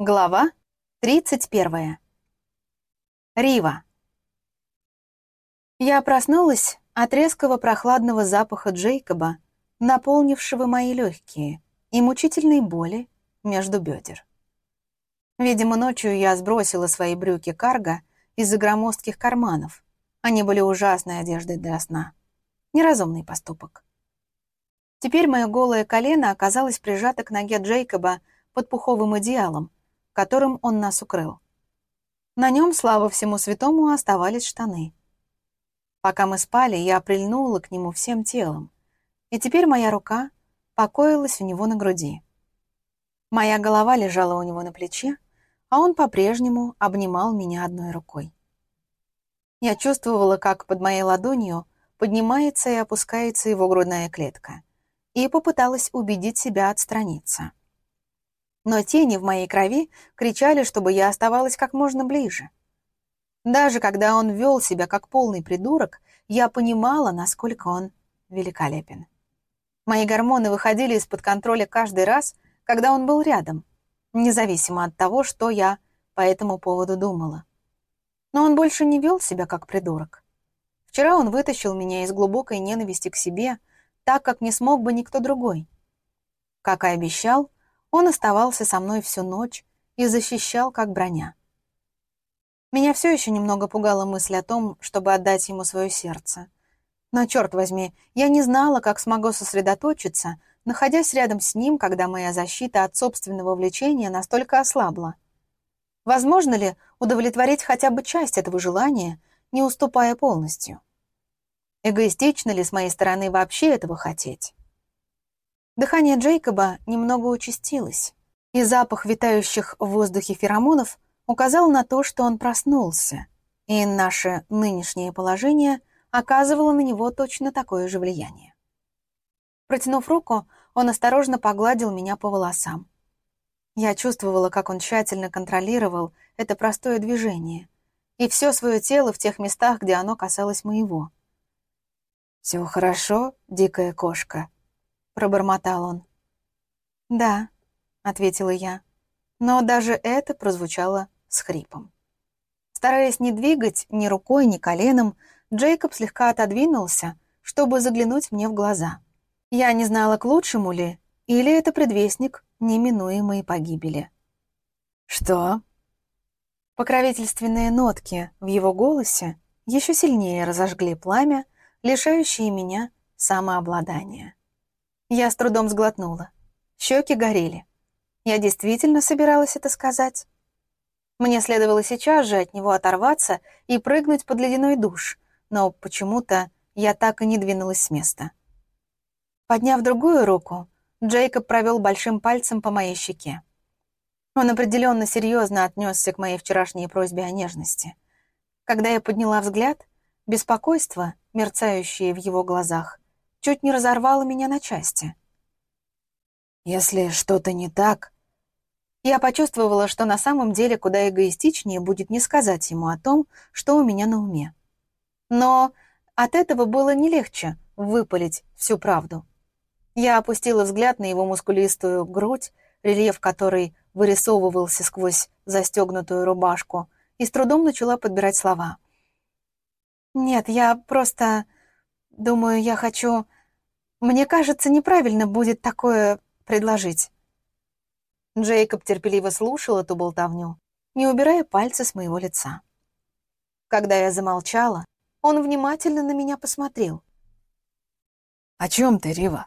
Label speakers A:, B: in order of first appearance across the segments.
A: Глава 31. Рива. Я проснулась от резкого прохладного запаха Джейкоба, наполнившего мои легкие, и мучительной боли между бедер. Видимо, ночью я сбросила свои брюки карго из-за громоздких карманов. Они были ужасной одеждой для сна. Неразумный поступок. Теперь мое голое колено оказалось прижато к ноге Джейкоба под пуховым одеялом, которым он нас укрыл. На нем, слава всему святому, оставались штаны. Пока мы спали, я прильнула к нему всем телом, и теперь моя рука покоилась у него на груди. Моя голова лежала у него на плече, а он по-прежнему обнимал меня одной рукой. Я чувствовала, как под моей ладонью поднимается и опускается его грудная клетка, и попыталась убедить себя отстраниться но тени в моей крови кричали, чтобы я оставалась как можно ближе. Даже когда он вел себя как полный придурок, я понимала, насколько он великолепен. Мои гормоны выходили из-под контроля каждый раз, когда он был рядом, независимо от того, что я по этому поводу думала. Но он больше не вел себя как придурок. Вчера он вытащил меня из глубокой ненависти к себе, так как не смог бы никто другой. Как и обещал, он оставался со мной всю ночь и защищал, как броня. Меня все еще немного пугала мысль о том, чтобы отдать ему свое сердце. Но, черт возьми, я не знала, как смогу сосредоточиться, находясь рядом с ним, когда моя защита от собственного влечения настолько ослабла. Возможно ли удовлетворить хотя бы часть этого желания, не уступая полностью? Эгоистично ли с моей стороны вообще этого хотеть? Дыхание Джейкоба немного участилось, и запах витающих в воздухе феромонов указал на то, что он проснулся, и наше нынешнее положение оказывало на него точно такое же влияние. Протянув руку, он осторожно погладил меня по волосам. Я чувствовала, как он тщательно контролировал это простое движение и все свое тело в тех местах, где оно касалось моего. «Все хорошо, дикая кошка», пробормотал он. «Да», — ответила я, но даже это прозвучало с хрипом. Стараясь не двигать ни рукой, ни коленом, Джейкоб слегка отодвинулся, чтобы заглянуть мне в глаза. Я не знала, к лучшему ли, или это предвестник неминуемой погибели. «Что?» Покровительственные нотки в его голосе еще сильнее разожгли пламя, лишающее меня самообладания. Я с трудом сглотнула. Щеки горели. Я действительно собиралась это сказать. Мне следовало сейчас же от него оторваться и прыгнуть под ледяной душ, но почему-то я так и не двинулась с места. Подняв другую руку, Джейкоб провел большим пальцем по моей щеке. Он определенно серьезно отнесся к моей вчерашней просьбе о нежности. Когда я подняла взгляд, беспокойство, мерцающее в его глазах, чуть не разорвало меня на части. Если что-то не так... Я почувствовала, что на самом деле куда эгоистичнее будет не сказать ему о том, что у меня на уме. Но от этого было не легче выпалить всю правду. Я опустила взгляд на его мускулистую грудь, рельеф которой вырисовывался сквозь застегнутую рубашку, и с трудом начала подбирать слова. «Нет, я просто...» Думаю, я хочу... Мне кажется, неправильно будет такое предложить». Джейкоб терпеливо слушал эту болтовню, не убирая пальцы с моего лица. Когда я замолчала, он внимательно на меня посмотрел. «О чем ты, Рива?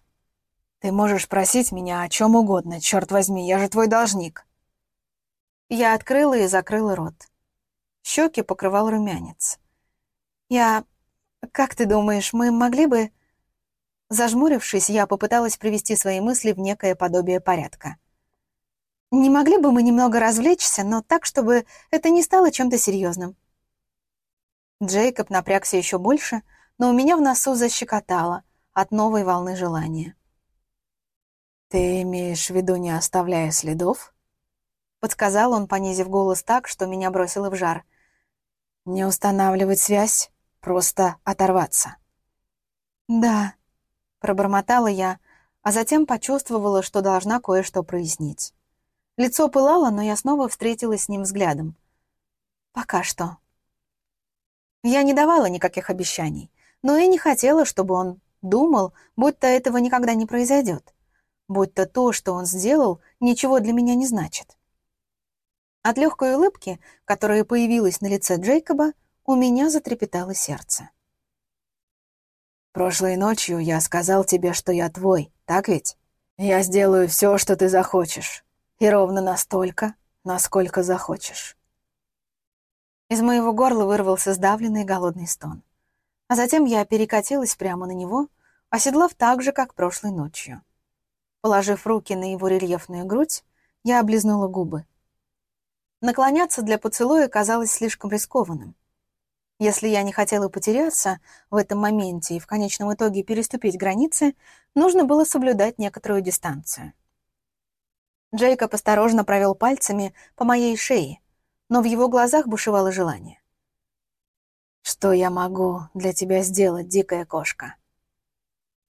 A: Ты можешь просить меня о чем угодно, черт возьми, я же твой должник». Я открыла и закрыла рот. Щеки покрывал румянец. «Я «Как ты думаешь, мы могли бы...» Зажмурившись, я попыталась привести свои мысли в некое подобие порядка. «Не могли бы мы немного развлечься, но так, чтобы это не стало чем-то серьезным?» Джейкоб напрягся еще больше, но у меня в носу защекотало от новой волны желания. «Ты имеешь в виду, не оставляя следов?» Подсказал он, понизив голос так, что меня бросило в жар. «Не устанавливать связь, Просто оторваться. «Да», — пробормотала я, а затем почувствовала, что должна кое-что прояснить. Лицо пылало, но я снова встретилась с ним взглядом. Пока что. Я не давала никаких обещаний, но и не хотела, чтобы он думал, будто этого никогда не произойдет, будто то, что он сделал, ничего для меня не значит. От легкой улыбки, которая появилась на лице Джейкоба, у меня затрепетало сердце.
B: «Прошлой ночью я сказал тебе, что я твой, так ведь? Я сделаю все, что ты захочешь, и ровно настолько, насколько захочешь».
A: Из моего горла вырвался сдавленный голодный стон. А затем я перекатилась прямо на него, оседлав так же, как прошлой ночью. Положив руки на его рельефную грудь, я облизнула губы. Наклоняться для поцелуя казалось слишком рискованным. Если я не хотела потеряться в этом моменте и в конечном итоге переступить границы, нужно было соблюдать некоторую дистанцию. Джейкоб осторожно провел пальцами по моей шее, но в его глазах бушевало желание.
B: «Что я могу для тебя сделать, дикая кошка?»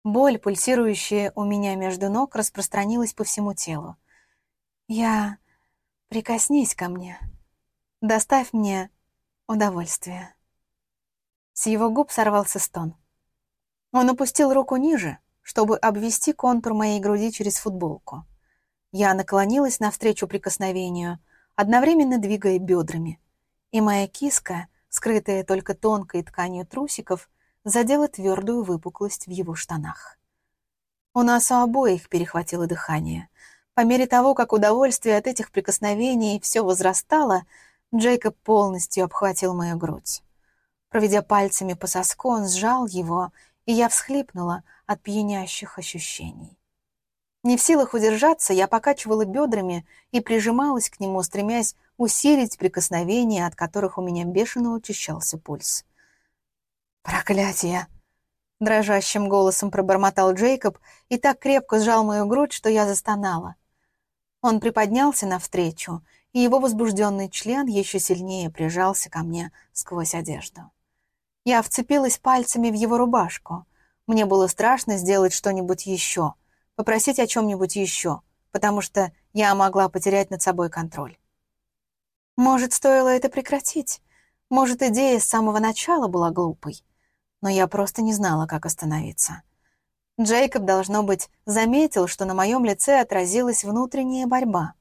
A: Боль, пульсирующая у меня между ног, распространилась по всему телу. «Я... Прикоснись ко мне. Доставь мне удовольствие». С его губ сорвался стон. Он опустил руку ниже, чтобы обвести контур моей груди через футболку. Я наклонилась навстречу прикосновению — одновременно двигая бедрами. И моя киска, скрытая только тонкой тканью трусиков, задела твердую выпуклость в его штанах. У нас у обоих перехватило дыхание. По мере того, как удовольствие от этих прикосновений все возрастало, Джейкоб полностью обхватил мою грудь. Проведя пальцами по соску, он сжал его, и я всхлипнула от пьянящих ощущений. Не в силах удержаться, я покачивала бедрами и прижималась к нему, стремясь усилить прикосновения, от которых у меня бешено учащался пульс. «Проклятие!» — дрожащим голосом пробормотал Джейкоб и так крепко сжал мою грудь, что я застонала. Он приподнялся навстречу, и его возбужденный член еще сильнее прижался ко мне сквозь одежду. Я вцепилась пальцами в его рубашку. Мне было страшно сделать что-нибудь еще — попросить о чем-нибудь еще, потому что я могла потерять над собой контроль. Может, стоило это прекратить? Может, идея с самого начала была глупой? Но я просто не знала, как остановиться. Джейкоб, должно быть, заметил, что на моем лице отразилась внутренняя борьба.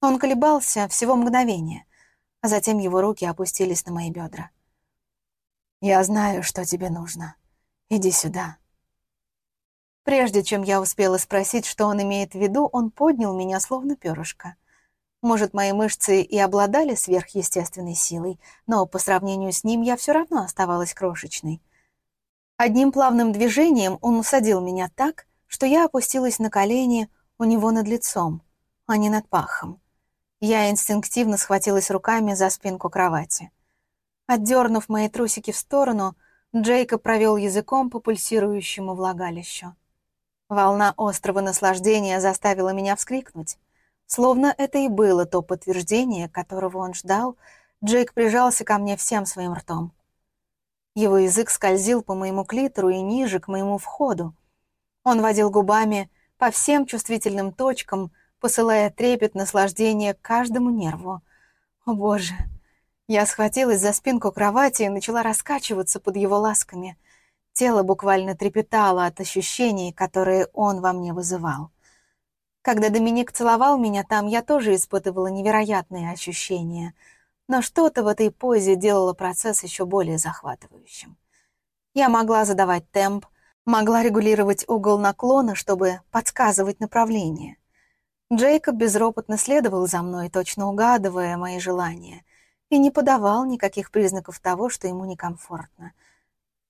A: Он колебался всего мгновение, а затем его руки опустились на мои бедра. «Я знаю, что тебе нужно. Иди сюда». Прежде чем я успела спросить, что он имеет в виду, он поднял меня словно перышко. Может, мои мышцы и обладали сверхъестественной силой, но по сравнению с ним я все равно оставалась крошечной. Одним плавным движением он усадил меня так, что я опустилась на колени у него над лицом, а не над пахом. Я инстинктивно схватилась руками за спинку кровати. Отдернув мои трусики в сторону, Джейкоб провел языком по пульсирующему влагалищу. Волна острого наслаждения заставила меня вскрикнуть. Словно это и было то подтверждение, которого он ждал, Джейк прижался ко мне всем своим ртом. Его язык скользил по моему клитору и ниже, к моему входу. Он водил губами по всем чувствительным точкам, посылая трепет наслаждения каждому нерву. О боже! Я схватилась за спинку кровати и начала раскачиваться под его ласками. Тело буквально трепетало от ощущений, которые он во мне вызывал. Когда Доминик целовал меня там, я тоже испытывала невероятные ощущения, но что-то в этой позе делало процесс еще более захватывающим. Я могла задавать темп, могла регулировать угол наклона, чтобы подсказывать направление. Джейкоб безропотно следовал за мной, точно угадывая мои желания, и не подавал никаких признаков того, что ему некомфортно —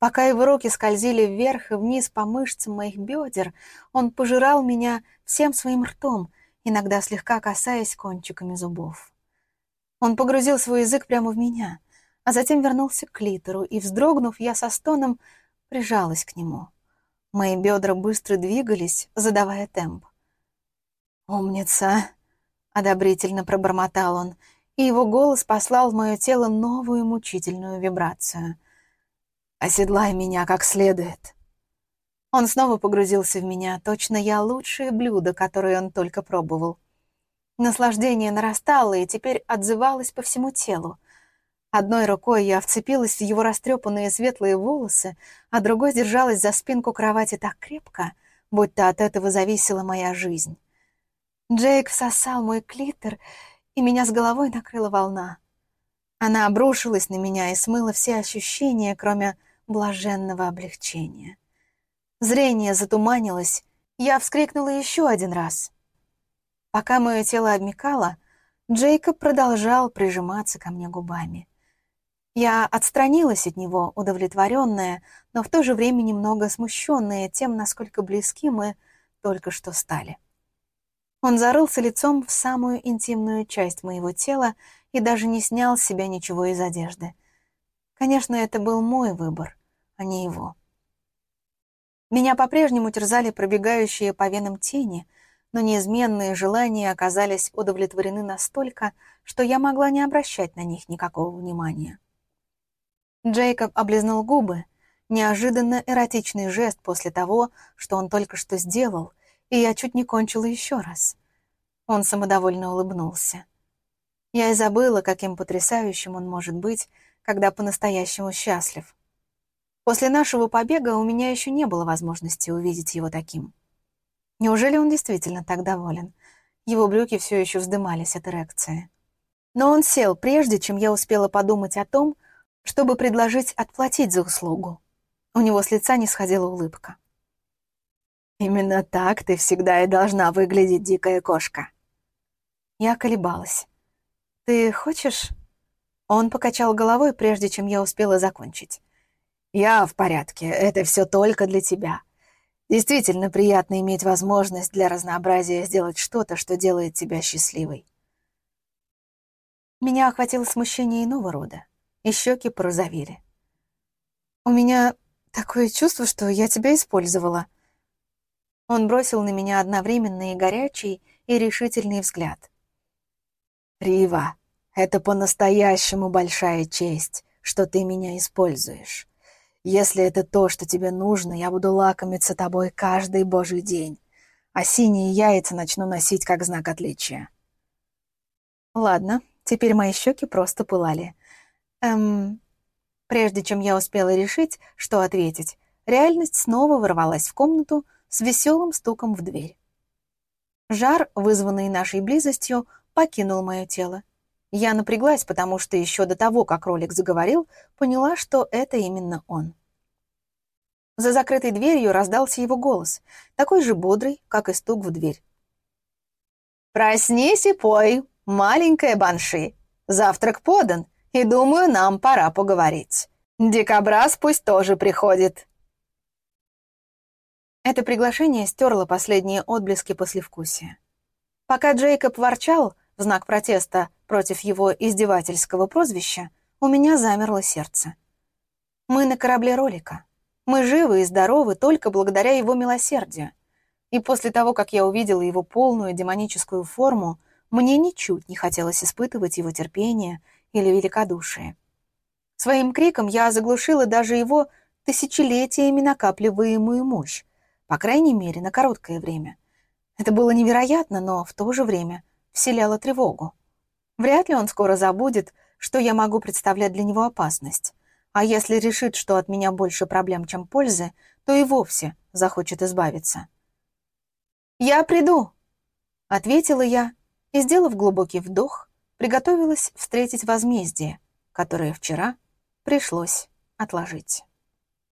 A: Пока его руки скользили вверх и вниз по мышцам моих бедер, он пожирал меня всем своим ртом, иногда слегка касаясь кончиками зубов. Он погрузил свой язык прямо в меня, а затем вернулся к литеру, и, вздрогнув, я со стоном прижалась к нему. Мои бедра быстро двигались, задавая темп. «Умница!» — одобрительно пробормотал он, и его голос послал в мое тело новую мучительную вибрацию. Оседлай меня как следует». Он снова погрузился в меня, точно я лучшее блюдо, которое он только пробовал. Наслаждение нарастало и теперь отзывалось по всему телу. Одной рукой я вцепилась в его растрепанные светлые волосы, а другой держалась за спинку кровати так крепко, будто от этого зависела моя жизнь. Джейк всосал мой клитор, и меня с головой накрыла волна. Она обрушилась на меня и смыла все ощущения, кроме блаженного облегчения. Зрение затуманилось, я вскрикнула еще один раз. Пока мое тело обмекало, Джейкоб продолжал прижиматься ко мне губами. Я отстранилась от него, удовлетворенная, но в то же время немного смущенная тем, насколько близки мы только что стали. Он зарылся лицом в самую интимную часть моего тела и даже не снял с себя ничего из одежды. Конечно, это был мой выбор, а не его. Меня по-прежнему терзали пробегающие по венам тени, но неизменные желания оказались удовлетворены настолько, что я могла не обращать на них никакого внимания. Джейкоб облизнул губы, неожиданно эротичный жест после того, что он только что сделал, и я чуть не кончила еще раз. Он самодовольно улыбнулся. Я и забыла, каким потрясающим он может быть, когда по-настоящему счастлив. После нашего побега у меня еще не было возможности увидеть его таким. Неужели он действительно так доволен? Его брюки все еще вздымались от эрекции. Но он сел, прежде чем я успела подумать о том, чтобы предложить отплатить за услугу. У него с лица не сходила улыбка. «Именно так ты всегда и должна выглядеть, дикая кошка». Я колебалась. «Ты хочешь?» Он покачал головой, прежде чем я успела закончить. «Я в порядке, это все только для тебя. Действительно приятно иметь возможность для разнообразия сделать что-то, что делает тебя счастливой». Меня охватило смущение иного рода, и щеки порозовели. «У меня такое чувство, что я тебя использовала». Он бросил на меня одновременно и горячий, и решительный взгляд. «Рива, это по-настоящему большая честь, что ты меня используешь. Если это то, что тебе нужно, я буду лакомиться тобой каждый божий день, а синие яйца начну носить как знак отличия. Ладно, теперь мои щеки просто пылали. Эм... Прежде чем я успела решить, что ответить, реальность снова ворвалась в комнату с веселым стуком в дверь. Жар, вызванный нашей близостью, покинул мое тело. Я напряглась, потому что еще до того, как ролик заговорил, поняла, что это именно он. За закрытой дверью раздался его голос, такой же бодрый, как и стук в дверь. «Проснись и пой, маленькая банши. Завтрак подан, и, думаю, нам пора поговорить. Дикобраз пусть тоже приходит». Это приглашение стерло последние отблески послевкусия. Пока Джейкоб ворчал, в знак протеста против его издевательского прозвища, у меня замерло сердце. Мы на корабле ролика. Мы живы и здоровы только благодаря его милосердию. И после того, как я увидела его полную демоническую форму, мне ничуть не хотелось испытывать его терпение или великодушие. Своим криком я заглушила даже его тысячелетиями накапливаемую мощь, по крайней мере, на короткое время. Это было невероятно, но в то же время — вселяло тревогу. Вряд ли он скоро забудет, что я могу представлять для него опасность. А если решит, что от меня больше проблем, чем пользы, то и вовсе захочет избавиться. «Я приду», — ответила я и, сделав глубокий вдох, приготовилась встретить возмездие, которое вчера пришлось отложить.